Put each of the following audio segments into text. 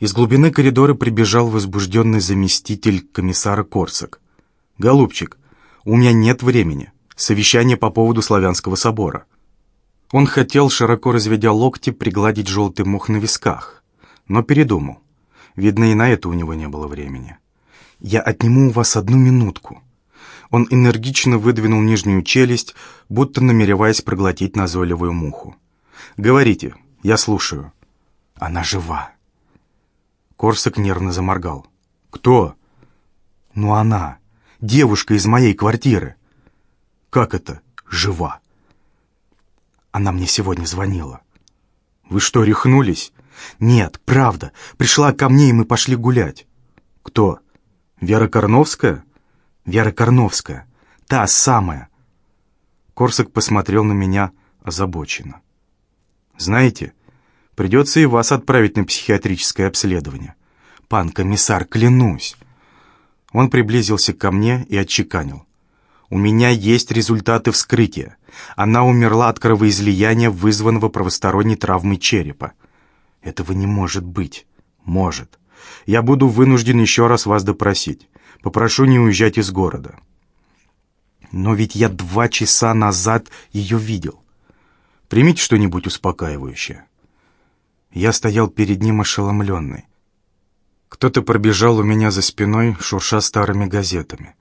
Из глубины коридора прибежал возбужденный заместитель комиссара Корсак. «Голубчик, у меня нет времени. Совещание по поводу Славянского собора». Он хотел, широко разведя локти, пригладить желтый мох на висках, но передумал. Видно, и на это у него не было времени. «Я отниму у вас одну минутку». Он энергично выдвинул нижнюю челюсть, будто намереваясь проглотить назойливую муху. «Говорите, я слушаю». «Она жива». Корсак нервно заморгал. «Кто?» «Ну она, девушка из моей квартиры». «Как это? Жива?» Она мне сегодня звонила. «Вы что, рехнулись?» «Нет, правда. Пришла ко мне, и мы пошли гулять». «Кто? Вера Корновская?» «Вера Корновская. Та самая». Корсак посмотрел на меня озабоченно. «Знаете, придется и вас отправить на психиатрическое обследование. Пан комиссар, клянусь». Он приблизился ко мне и отчеканил. «У меня есть результаты вскрытия. Она умерла от кровоизлияния, вызванного правосторонней травмой черепа. Этого не может быть. Может. Я буду вынужден еще раз вас допросить. Попрошу не уезжать из города. Но ведь я два часа назад ее видел. Примите что-нибудь успокаивающее. Я стоял перед ним ошеломленный. Кто-то пробежал у меня за спиной, шурша старыми газетами.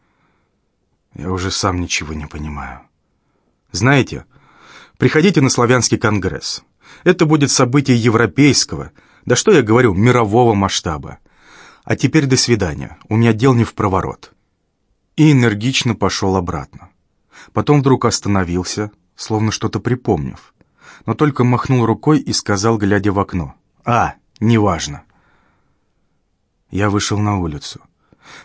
Я уже сам ничего не понимаю. Знаете, приходите на славянский конгресс. Это будет событие европейского, да что я говорю, мирового масштаба. А теперь до свидания, у меня дел не в проворот. И энергично пошел обратно. Потом вдруг остановился, словно что-то припомнив, но только махнул рукой и сказал, глядя в окно. «А, неважно». Я вышел на улицу.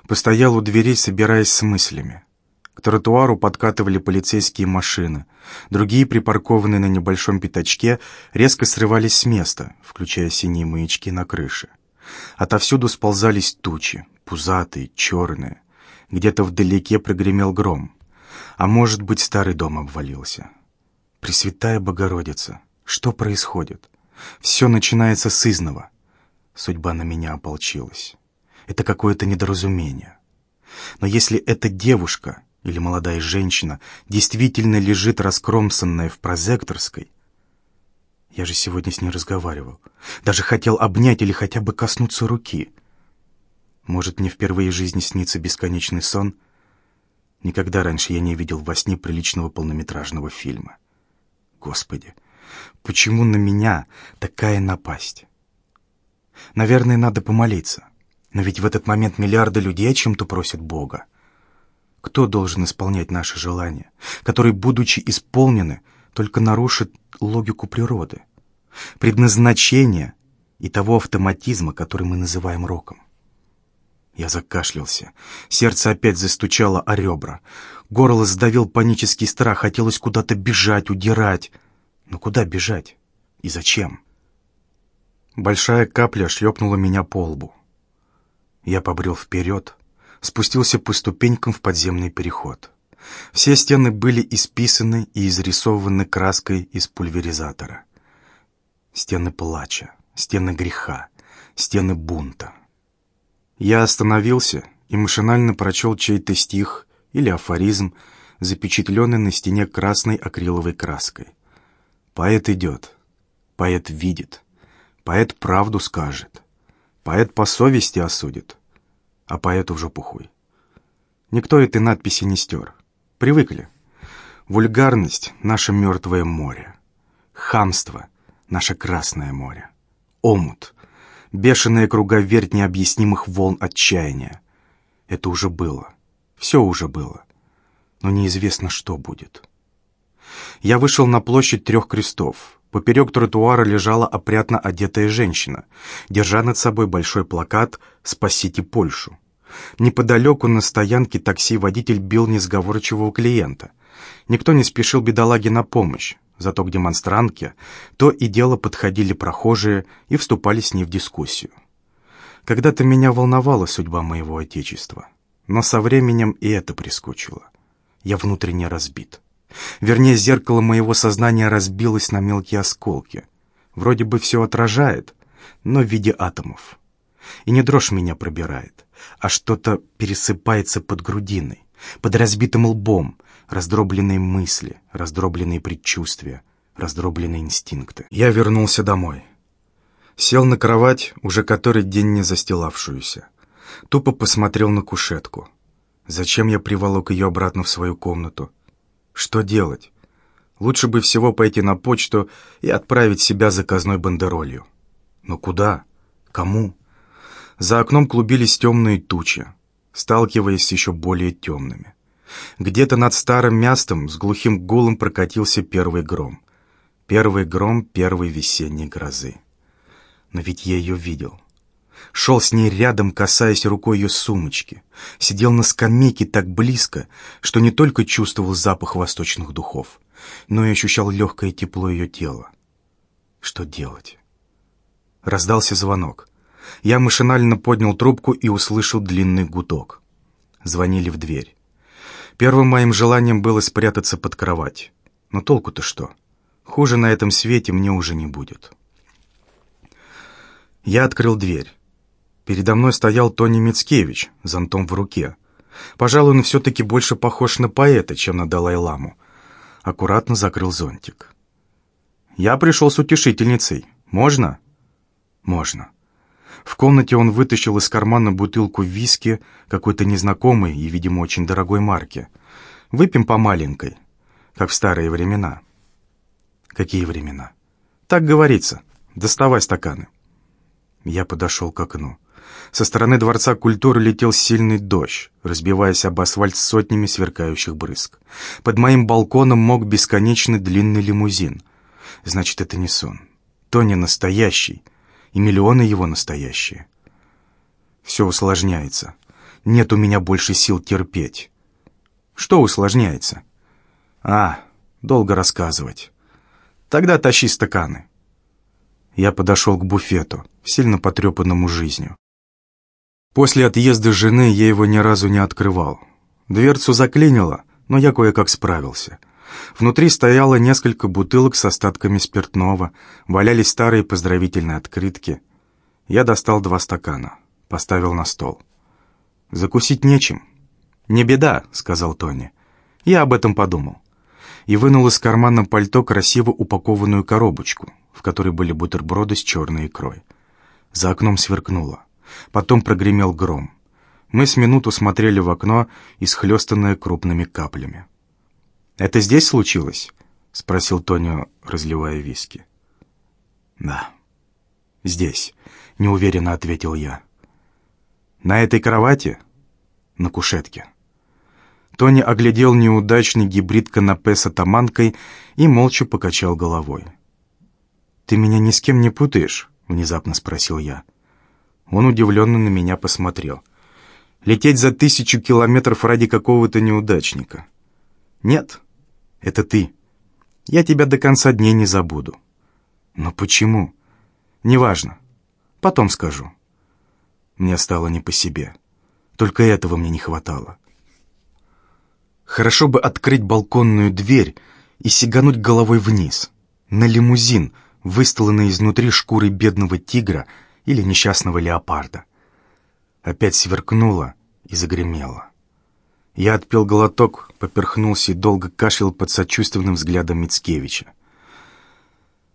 Постоял у дверей, собираясь с мыслями. К тротуару подкатывали полицейские машины. Другие, припаркованные на небольшом пятачке, резко срывались с места, включая синие маячки на крыше. Отовсюду сползались тучи, пузатые, черные. Где-то вдалеке прогремел гром. А может быть, старый дом обвалился. Пресвятая Богородица, что происходит? Все начинается с изного. Судьба на меня ополчилась. Это какое-то недоразумение. Но если эта девушка или молодая женщина действительно лежит раскромсанная в прозекторской, я же сегодня с ней разговаривал. Даже хотел обнять или хотя бы коснуться руки. Может, мне впервые в жизни снится бесконечный сон? Никогда раньше я не видел во сне приличного полнометражного фильма. Господи, почему на меня такая напасть? Наверное, надо помолиться. Но ведь в этот момент миллиарды людей о чем-то просят Бога. Кто должен исполнять наши желания, которые, будучи исполнены, только нарушат логику природы, предназначения и того автоматизма, который мы называем роком? Я закашлялся. Сердце опять застучало о ребра. Горло сдавил панический страх. Хотелось куда-то бежать, удирать. Но куда бежать? И зачем? Большая капля шлепнула меня по лбу. Я побрел вперед, спустился по ступенькам в подземный переход. Все стены были исписаны и изрисованы краской из пульверизатора. Стены плача, стены греха, стены бунта. Я остановился и машинально прочел чей-то стих или афоризм, запечатленный на стене красной акриловой краской. Поэт идет, поэт видит, поэт правду скажет, поэт по совести осудит, а поэту в жопу. Никто этой надписи не стер. Привыкли. Вульгарность — наше мертвое море. Хамство — наше красное море. Омут — бешеная круговерть необъяснимых волн отчаяния. Это уже было. Все уже было. Но неизвестно, что будет. Я вышел на площадь трех крестов. Поперек тротуара лежала опрятно одетая женщина, держа над собой большой плакат «Спасите Польшу». Неподалеку на стоянке такси водитель бил несговорчивого клиента. Никто не спешил бедолаге на помощь, зато к демонстрантке то и дело подходили прохожие и вступали с ней в дискуссию. Когда-то меня волновала судьба моего отечества, но со временем и это прискучило. Я внутренне разбит. Вернее, зеркало моего сознания разбилось на мелкие осколки. Вроде бы все отражает, но в виде атомов. И не дрожь меня пробирает, а что-то пересыпается под грудиной, под разбитым лбом, раздробленные мысли, раздробленные предчувствия, раздробленные инстинкты. Я вернулся домой. Сел на кровать, уже который день не застилавшуюся. Тупо посмотрел на кушетку. Зачем я приволок ее обратно в свою комнату? Что делать? Лучше бы всего пойти на почту и отправить себя заказной бандеролью. Но куда? Кому? За окном клубились темные тучи, сталкиваясь с еще более темными. Где-то над старым местом с глухим гулом прокатился первый гром. Первый гром первой весенней грозы. Но ведь я ее видел. Шел с ней рядом, касаясь рукой ее сумочки. Сидел на скамейке так близко, что не только чувствовал запах восточных духов, но и ощущал легкое тепло ее тела. Что делать? Раздался звонок. Я машинально поднял трубку и услышал длинный гудок. Звонили в дверь. Первым моим желанием было спрятаться под кровать. Но толку-то что? Хуже на этом свете мне уже не будет. Я открыл дверь. Передо мной стоял Тони Мицкевич, зонтом в руке. Пожалуй, он все-таки больше похож на поэта, чем на Далай-ламу. Аккуратно закрыл зонтик. «Я пришел с утешительницей. Можно?» «Можно». В комнате он вытащил из кармана бутылку виски какой-то незнакомой и, видимо, очень дорогой марки. «Выпьем по маленькой, как в старые времена». «Какие времена?» «Так говорится. Доставай стаканы». Я подошел к окну. Со стороны Дворца культуры летел сильный дождь, разбиваясь об асфальт сотнями сверкающих брызг. Под моим балконом мог бесконечный длинный лимузин. Значит, это не сон. Тони настоящий, и миллионы его настоящие. Все усложняется. Нет у меня больше сил терпеть. Что усложняется? А, долго рассказывать. Тогда тащи стаканы. Я подошел к буфету, сильно потрепанному жизнью. После отъезда жены я его ни разу не открывал. Дверцу заклинило, но я кое-как справился. Внутри стояло несколько бутылок с остатками спиртного, валялись старые поздравительные открытки. Я достал два стакана, поставил на стол. «Закусить нечем». «Не беда», — сказал Тони. «Я об этом подумал». И вынул из кармана пальто красиво упакованную коробочку, в которой были бутерброды с черной икрой. За окном сверкнуло. Потом прогремел гром. Мы с минуту смотрели в окно, исхлестанное крупными каплями. «Это здесь случилось?» — спросил Тонио, разливая виски. «Да, здесь», — неуверенно ответил я. «На этой кровати?» «На кушетке». Тони оглядел неудачный гибрид канапе с атаманкой и молча покачал головой. «Ты меня ни с кем не путаешь?» — внезапно спросил я. Он удивленно на меня посмотрел. «Лететь за тысячу километров ради какого-то неудачника?» «Нет, это ты. Я тебя до конца дней не забуду». «Но почему?» «Неважно. Потом скажу». Мне стало не по себе. Только этого мне не хватало. Хорошо бы открыть балконную дверь и сигануть головой вниз, на лимузин, выстланный изнутри шкурой бедного тигра — или несчастного леопарда. Опять сверкнуло и загремело. Я отпил глоток, поперхнулся и долго кашлял под сочувственным взглядом Мицкевича.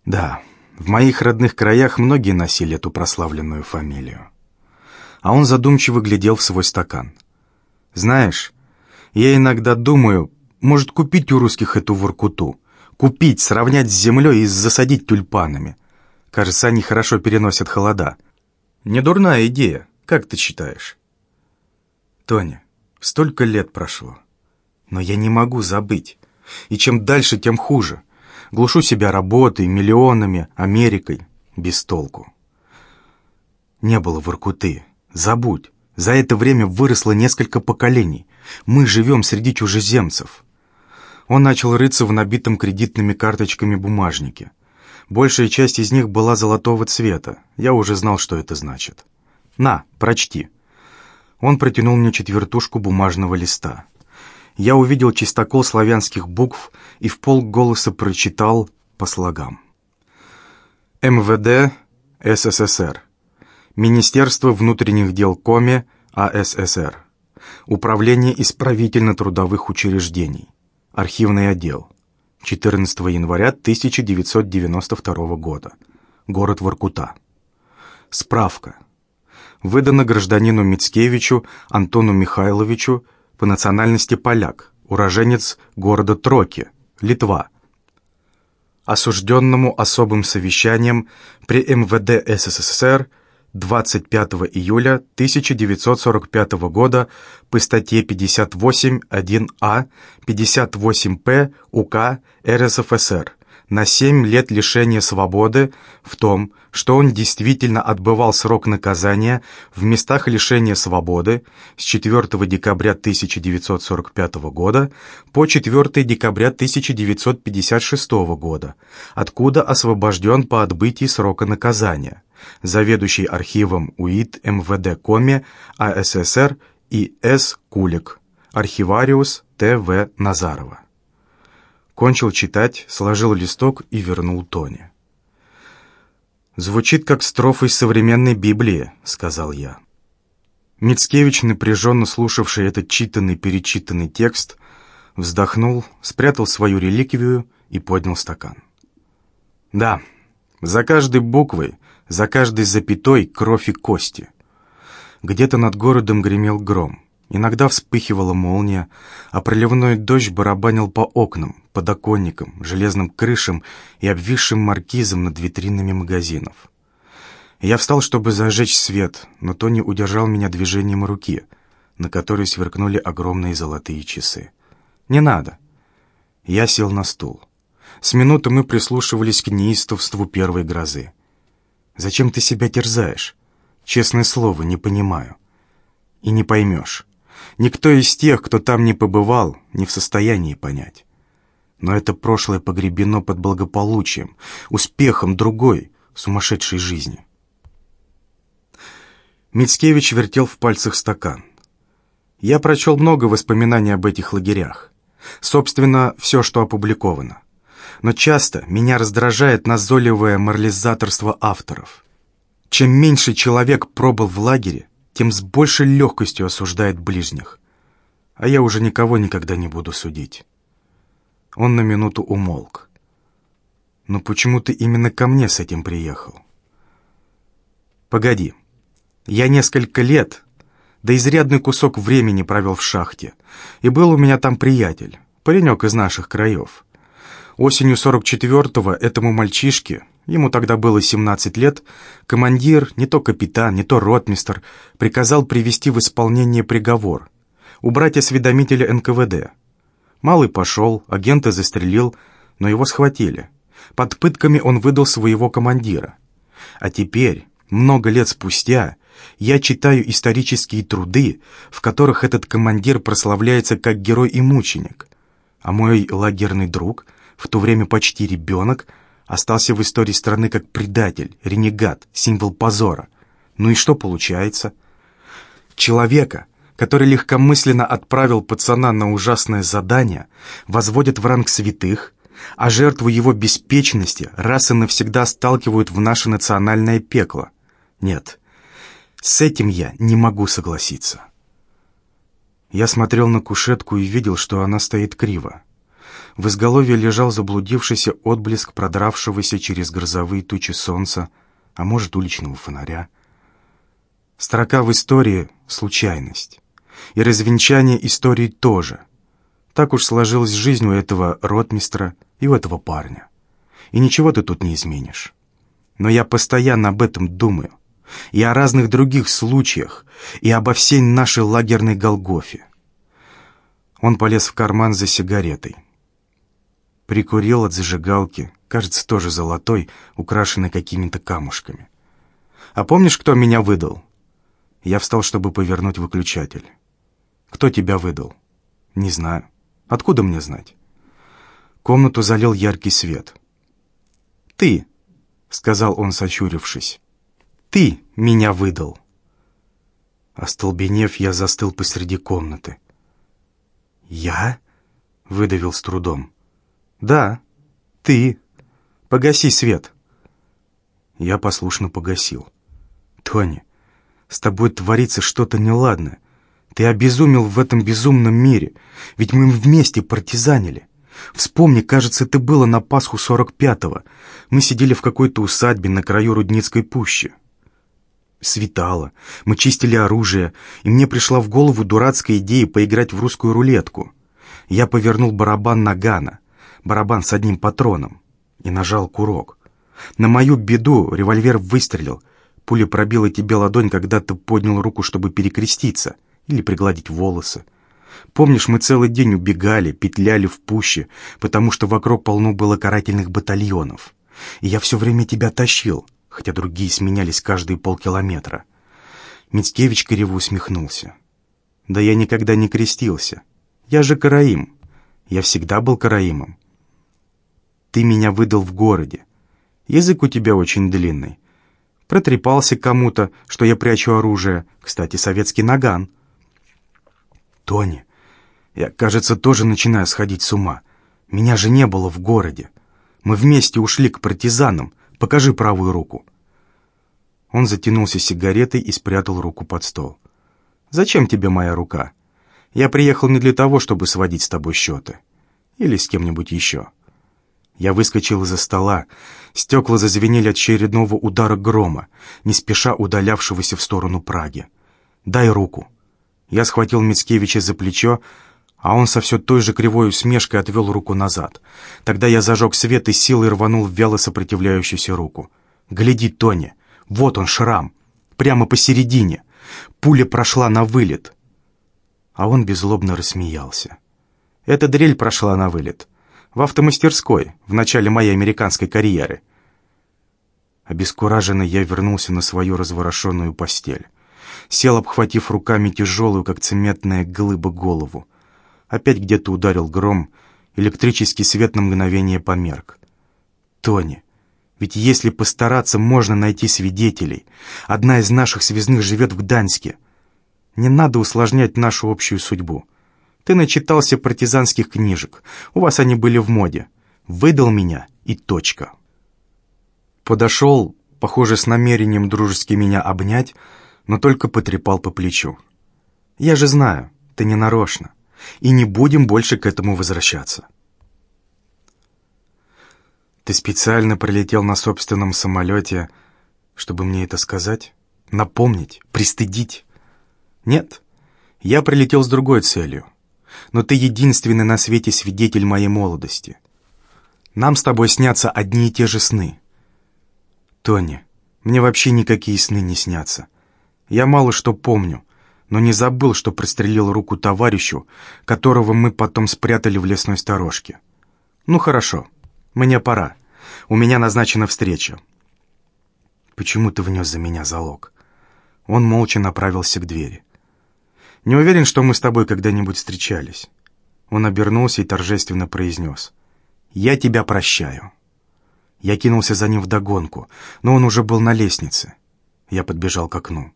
Да, в моих родных краях многие носили эту прославленную фамилию. А он задумчиво глядел в свой стакан. Знаешь, я иногда думаю, может купить у русских эту воркуту, купить, сравнять с землей и засадить тюльпанами. Кажется, они хорошо переносят холода. Не дурная идея, как ты считаешь? Тоня, столько лет прошло. Но я не могу забыть. И чем дальше, тем хуже. Глушу себя работой, миллионами, Америкой. Без толку. Не было Воркуты. Забудь. За это время выросло несколько поколений. Мы живем среди чужеземцев. Он начал рыться в набитом кредитными карточками бумажнике. Большая часть из них была золотого цвета. Я уже знал, что это значит. «На, прочти». Он протянул мне четвертушку бумажного листа. Я увидел чистокол славянских букв и в полголоса прочитал по слогам. МВД СССР. Министерство внутренних дел Коми АССР. Управление исправительно-трудовых учреждений. Архивный отдел. 14 января 1992 года. Город Воркута. Справка. Выдано гражданину Мицкевичу Антону Михайловичу по национальности поляк, уроженец города Троки, Литва, осужденному особым совещанием при МВД СССР 25 июля 1945 года по статье 58.1а 58-П УК РСФСР на 7 лет лишения свободы в том, что он действительно отбывал срок наказания в местах лишения свободы с 4 декабря 1945 года по 4 декабря 1956 года, откуда освобожден по отбытии срока наказания. Заведующий архивом УИД МВД Коми АССР и С. Кулик, архивариус Т.В. Назарова. Кончил читать, сложил листок и вернул Тоне. «Звучит как строфа из современной Библии», — сказал я. Мицкевич, напряженно слушавший этот читанный-перечитанный текст, вздохнул, спрятал свою реликвию и поднял стакан. «Да, за каждой буквой, за каждой запятой кровь и кости». Где-то над городом гремел гром. Иногда вспыхивала молния, а проливной дождь барабанил по окнам, подоконникам, железным крышам и обвисшим маркизам над витринами магазинов. Я встал, чтобы зажечь свет, но Тони удержал меня движением руки, на которой сверкнули огромные золотые часы. «Не надо!» Я сел на стул. С минуты мы прислушивались к неистовству первой грозы. «Зачем ты себя терзаешь? Честное слово, не понимаю. И не поймешь». Никто из тех, кто там не побывал, не в состоянии понять. Но это прошлое погребено под благополучием, успехом другой, сумасшедшей жизни. Мицкевич вертел в пальцах стакан. Я прочел много воспоминаний об этих лагерях. Собственно, все, что опубликовано. Но часто меня раздражает назойливое морализаторство авторов. Чем меньше человек пробыл в лагере, тем с большей легкостью осуждает ближних. А я уже никого никогда не буду судить. Он на минуту умолк. «Но почему ты именно ко мне с этим приехал?» «Погоди. Я несколько лет, да изрядный кусок времени провел в шахте, и был у меня там приятель, паренек из наших краев. Осенью 44-го этому мальчишке, ему тогда было 17 лет, командир, не то капитан, не то ротмистр, приказал привести в исполнение приговор, убрать осведомителя НКВД. Малый пошел, агента застрелил, но его схватили. Под пытками он выдал своего командира. А теперь, много лет спустя, я читаю исторические труды, в которых этот командир прославляется как герой и мученик, а мой лагерный друг — в то время почти ребенок, остался в истории страны как предатель, ренегат, символ позора. Ну и что получается? Человека, который легкомысленно отправил пацана на ужасное задание, возводят в ранг святых, а жертву его беспечности раз и навсегда сталкивают в наше национальное пекло. Нет, с этим я не могу согласиться. Я смотрел на кушетку и видел, что она стоит криво. В изголовье лежал заблудившийся отблеск продравшегося через грозовые тучи солнца, а может, уличного фонаря. Строка в истории — случайность. И развенчание истории тоже. Так уж сложилась жизнь у этого ротмистра и у этого парня. И ничего ты тут не изменишь. Но я постоянно об этом думаю. И о разных других случаях, и обо всей нашей лагерной Голгофе. Он полез в карман за сигаретой. Прикурил от зажигалки, кажется, тоже золотой, украшенной какими-то камушками. «А помнишь, кто меня выдал?» Я встал, чтобы повернуть выключатель. «Кто тебя выдал?» «Не знаю. Откуда мне знать?» Комнату залил яркий свет. «Ты!» — сказал он, сочурившись. «Ты меня выдал!» Остолбенев, я застыл посреди комнаты. «Я?» — выдавил с трудом. «Да, ты. Погаси свет». Я послушно погасил. Тони, с тобой творится что-то неладное. Ты обезумел в этом безумном мире, ведь мы вместе партизанили. Вспомни, кажется, это было на Пасху 45-го. Мы сидели в какой-то усадьбе на краю Рудницкой пущи. Светало, мы чистили оружие, и мне пришла в голову дурацкая идея поиграть в русскую рулетку. Я повернул барабан нагана, барабан с одним патроном, и нажал курок. На мою беду револьвер выстрелил. Пуля пробила тебе ладонь, когда ты поднял руку, чтобы перекреститься или пригладить волосы. Помнишь, мы целый день убегали, петляли в пуще, потому что вокруг полно было карательных батальонов. И я все время тебя тащил, хотя другие сменялись каждые полкилометра. Мицкевич криво усмехнулся. «Да я никогда не крестился. Я же караим. Я всегда был караимом. Ты меня выдал в городе. Язык у тебя очень длинный. Протрепался кому-то, что я прячу оружие. Кстати, советский наган». «Тони, я, кажется, тоже начинаю сходить с ума. Меня же не было в городе. Мы вместе ушли к партизанам. Покажи правую руку». Он затянулся сигаретой и спрятал руку под стол. «Зачем тебе моя рука? Я приехал не для того, чтобы сводить с тобой счеты. Или с кем-нибудь еще». Я выскочил из-за стола. Стекла зазвенели от очередного удара грома, не спеша удалявшегося в сторону Праги. «Дай руку». Я схватил Мицкевича за плечо, а он со все той же кривой усмешкой отвел руку назад. Тогда я зажег свет и силой рванул в вяло сопротивляющуюся руку. «Гляди, Тони, вот он, шрам, прямо посередине. Пуля прошла на вылет». А он беззлобно рассмеялся. «Эта дрель прошла на вылет. В автомастерской, в начале моей американской карьеры». Обескураженно я вернулся на свою разворошенную постель. Сел, обхватив руками тяжелую, как цементная глыба, голову. Опять где-то ударил гром, электрический свет на мгновение померк. «Тони, ведь если постараться, можно найти свидетелей. Одна из наших связных живет в Гданьске. Не надо усложнять нашу общую судьбу. Ты начитался партизанских книжек. У вас они были в моде. Выдал меня и точка». Подошел, похоже, с намерением дружески меня обнять, но только потрепал по плечу. «Я же знаю, ты не нарочно и не будем больше к этому возвращаться. Ты специально прилетел на собственном самолете, чтобы мне это сказать? Напомнить? Пристыдить? Нет, я прилетел с другой целью. Но ты единственный на свете свидетель моей молодости. Нам с тобой снятся одни и те же сны. Тони, мне вообще никакие сны не снятся. Я мало что помню, но не забыл, что прострелил руку товарищу, которого мы потом спрятали в лесной сторожке. «Ну хорошо, мне пора. У меня назначена встреча». «Почему ты внес за меня залог?» Он молча направился к двери. «Не уверен, что мы с тобой когда-нибудь встречались». Он обернулся и торжественно произнес. «Я тебя прощаю». Я кинулся за ним вдогонку, но он уже был на лестнице. Я подбежал к окну.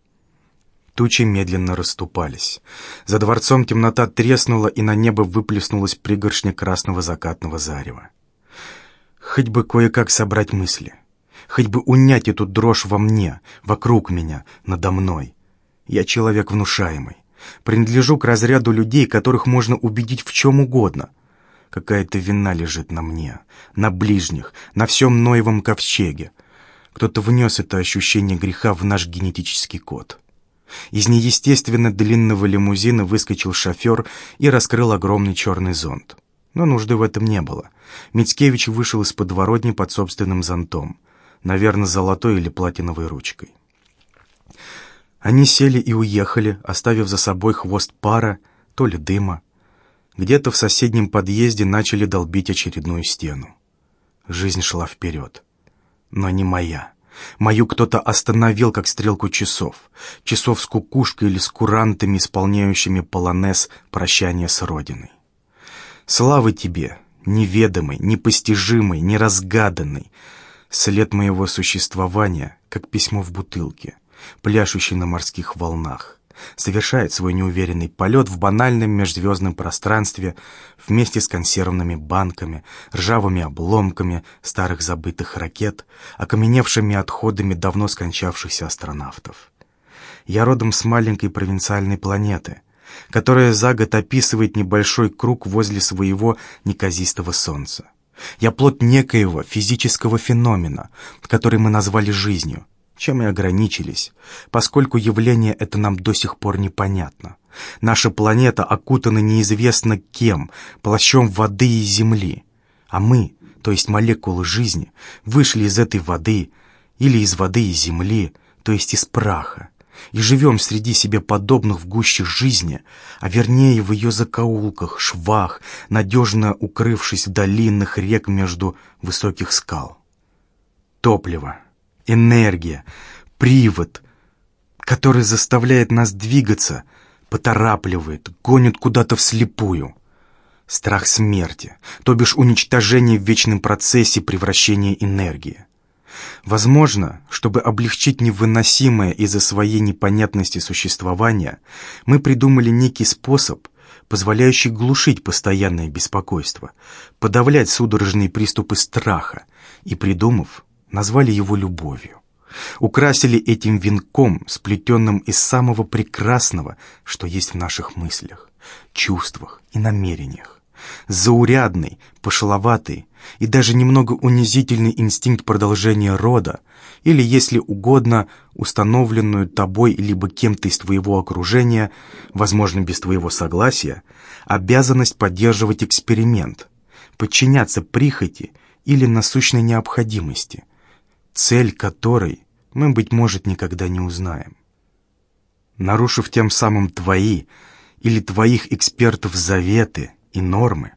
Тучи медленно расступались. За дворцом темнота треснула, и на небо выплеснулась пригоршня красного закатного зарева. Хоть бы кое-как собрать мысли. Хоть бы унять эту дрожь во мне, вокруг меня, надо мной. Я человек внушаемый. Принадлежу к разряду людей, которых можно убедить в чем угодно. Какая-то вина лежит на мне, на ближних, на всем Ноевом ковчеге. Кто-то внес это ощущение греха в наш генетический код. Из неестественно длинного лимузина выскочил шофер и раскрыл огромный черный зонт. Но нужды в этом не было. Мицкевич вышел из подворотни под собственным зонтом, наверное, золотой или платиновой ручкой. Они сели и уехали, оставив за собой хвост пара, то ли дыма. Где-то в соседнем подъезде начали долбить очередную стену. Жизнь шла вперед. Но не моя. Мою кто-то остановил, как стрелку часов. Часов с кукушкой или с курантами, исполняющими полонез прощания с Родиной. Славы тебе, неведомый, непостижимый, неразгаданный. След моего существования, как письмо в бутылке, пляшущий на морских волнах. совершает свой неуверенный полет в банальном межзвездном пространстве вместе с консервными банками, ржавыми обломками старых забытых ракет, окаменевшими отходами давно скончавшихся астронавтов. Я родом с маленькой провинциальной планеты, которая за год описывает небольшой круг возле своего неказистого солнца. Я плод некоего физического феномена, который мы назвали жизнью, чем и ограничились, поскольку явление это нам до сих пор непонятно. Наша планета окутана неизвестно кем, плащом воды и земли, а мы, то есть молекулы жизни, вышли из этой воды или из воды и земли, то есть из праха, и живем среди себе подобных в гуще жизни, а вернее в ее закоулках, швах, надежно укрывшись в долинных рек между высоких скал. Топливо, энергия, привод, который заставляет нас двигаться, поторапливает, гонит куда-то вслепую. Страх смерти, то бишь уничтожение в вечном процессе превращения энергии. Возможно, чтобы облегчить невыносимое из-за своей непонятности существования, мы придумали некий способ, позволяющий глушить постоянное беспокойство, подавлять судорожные приступы страха, и, придумав, назвали его любовью. Украсили этим венком, сплетенным из самого прекрасного, что есть в наших мыслях, чувствах и намерениях заурядный, пошловатый и даже немного унизительный инстинкт продолжения рода, или, если угодно, установленную тобой либо кем-то из твоего окружения, возможно, без твоего согласия, обязанность поддерживать эксперимент, подчиняться прихоти или насущной необходимости, цель которой мы, быть может, никогда не узнаем. Нарушив тем самым твои или твоих экспертов заветы, и нормы,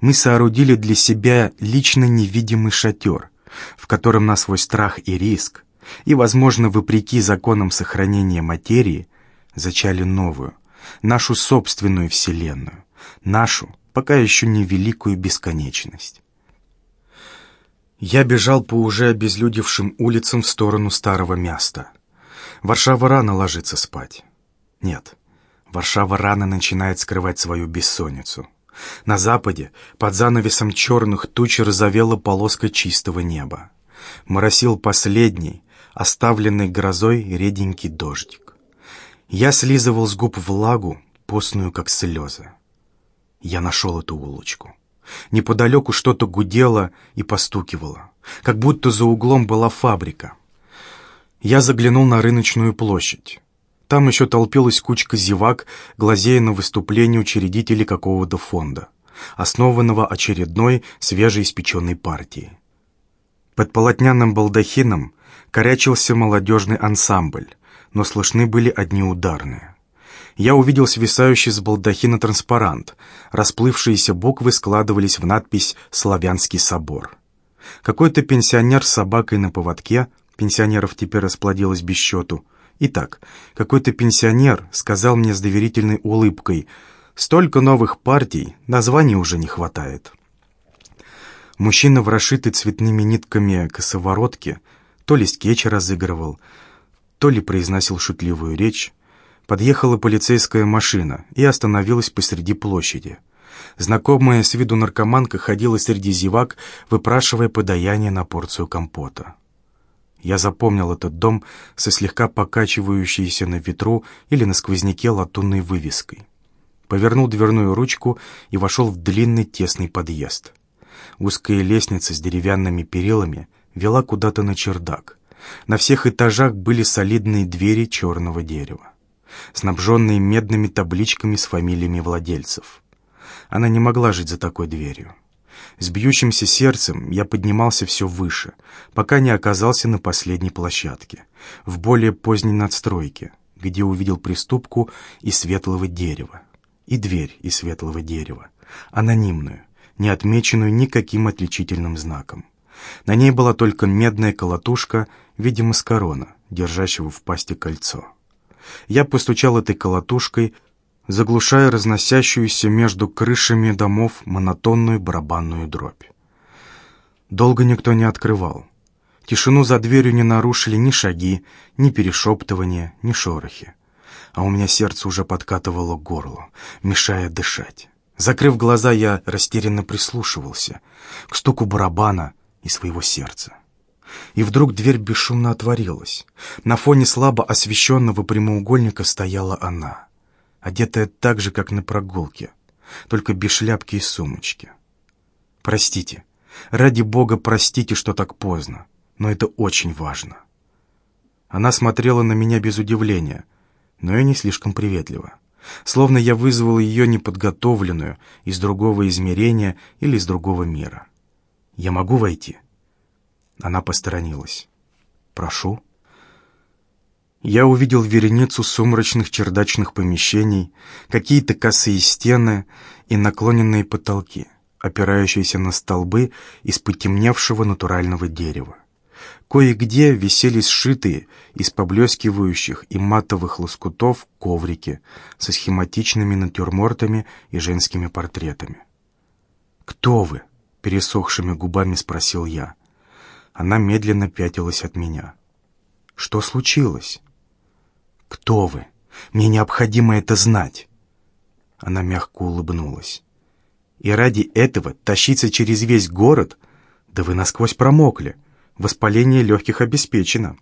мы соорудили для себя лично невидимый шатер, в котором на свой страх и риск, и, возможно, вопреки законам сохранения материи, зачали новую, нашу собственную Вселенную, нашу, пока еще не великую бесконечность. Я бежал по уже обезлюдевшим улицам в сторону старого места. Варшава рано ложится спать. Нет, Варшава рано начинает скрывать свою бессонницу. На западе, под занавесом черных туч, разовела полоска чистого неба. Моросил последний, оставленный грозой реденький дождик. Я слизывал с губ влагу, постную, как слезы. Я нашел эту улочку. Неподалеку что-то гудело и постукивало, как будто за углом была фабрика. Я заглянул на рыночную площадь. Там еще толпилась кучка зевак, глазея на выступление учредителей какого-то фонда, основанного очередной свежеиспеченной партией. Под полотняным балдахином корячился молодежный ансамбль, но слышны были одни ударные. Я увидел свисающий с балдахина транспарант. Расплывшиеся буквы складывались в надпись «Славянский собор». Какой-то пенсионер с собакой на поводке, пенсионеров теперь расплодилось без счету, Итак, какой-то пенсионер сказал мне с доверительной улыбкой, «Столько новых партий, названий уже не хватает». Мужчина в расшитой цветными нитками косоворотке то ли скетч разыгрывал, то ли произносил шутливую речь. Подъехала полицейская машина и остановилась посреди площади. Знакомая с виду наркоманка ходила среди зевак, выпрашивая подаяние на порцию компота. Я запомнил этот дом со слегка покачивающейся на ветру или на сквозняке латунной вывеской. Повернул дверную ручку и вошел в длинный тесный подъезд. Узкая лестница с деревянными перилами вела куда-то на чердак. На всех этажах были солидные двери черного дерева, снабженные медными табличками с фамилиями владельцев. Она не могла жить за такой дверью. С бьющимся сердцем я поднимался все выше, пока не оказался на последней площадке, в более поздней надстройке, где увидел приступку из светлого дерева и дверь из светлого дерева, анонимную, не отмеченную никаким отличительным знаком. На ней была только медная колотушка в виде маскарона, держащего в пасти кольцо. Я постучал этой колотушкой заглушая разносящуюся между крышами домов монотонную барабанную дробь. Долго никто не открывал. Тишину за дверью не нарушили ни шаги, ни перешептывания, ни шорохи. а у меня сердце уже подкатывало к горлу, мешая дышать. Закрыв глаза, я растерянно прислушивался к стуку барабана и своего сердца. И вдруг дверь бесшумно отворилась. На фоне слабо освещенного прямоугольника стояла она, одетая так же, как на прогулке, только без шляпки и сумочки. «Простите, ради бога, простите, что так поздно, но это очень важно». Она смотрела на меня без удивления, но и не слишком приветливо. Словно я вызвал ее неподготовленную, из другого измерения или из другого мира. «Я могу войти?» Она посторонилась. «Прошу». Я увидел вереницу сумрачных чердачных помещений, какие-то косые стены и наклоненные потолки, опирающиеся на столбы из потемневшего натурального дерева. Кое-где висели сшитые из поблескивающих и матовых лоскутов коврики со схематичными натюрмортами и женскими портретами. «Кто вы?» — пересохшими губами спросил я. Она медленно пятилась от меня. «Что случилось?» «Кто вы? Мне необходимо это знать!» Она мягко улыбнулась. «И ради этого тащиться через весь город? Да вы насквозь промокли!» Воспаление легких обеспечено.